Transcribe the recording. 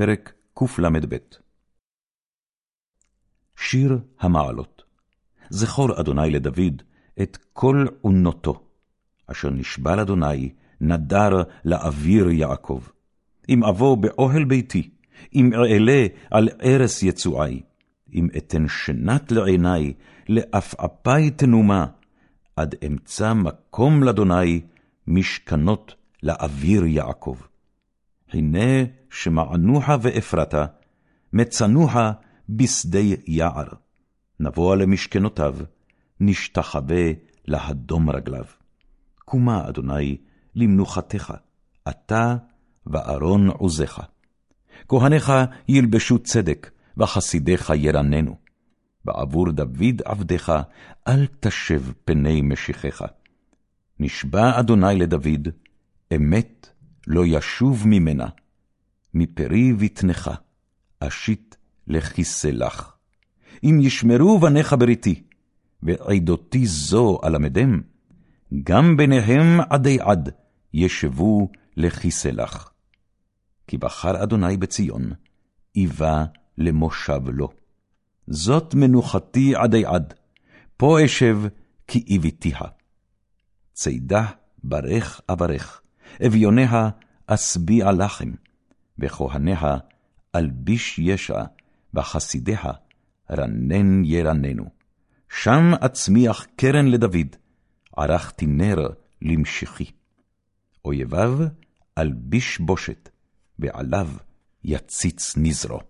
פרק קל"ב שיר המעלות זכור אדוני לדוד את כל עונותו, אשר נשבע לאדוני נדר לאוויר יעקב. אם אבוא באוהל ביתי, אם אעלה על ערש יצואי, אם אתן שנת לעיני, לעפעפי תנומה, עד אמצא מקום לאדוני, משכנות לאוויר יעקב. הנה שמענוה ואפרתה, מצנוה בשדה יער. נבוא למשכנותיו, נשתחווה להדום רגליו. קומה, אדוני, למנוחתך, אתה וארון עוזך. כהניך ילבשו צדק, וחסידיך ירננו. בעבור דוד עבדך, אל תשב פני משיחך. נשבע אדוני לדוד, אמת לא ישוב ממנה, מפרי בטנך, אשית לכיסא לך. אם ישמרו בניך בריתי, ועדותי זו אלמדם, גם ביניהם עדי עד ישבו לכיסא לך. כי בחר אדוני בציון, איבה למושב לו. זאת מנוחתי עדי עד, פה אשב כי איביתיה. צידה ברך אברך, אביוניה אשביע לחם, וכהניה אלביש ישע, וחסידיה רנן ירננו. שם אצמיח קרן לדוד, ערכתי נר למשיחי. אויביו אלביש בושת, ועליו יציץ נזרו.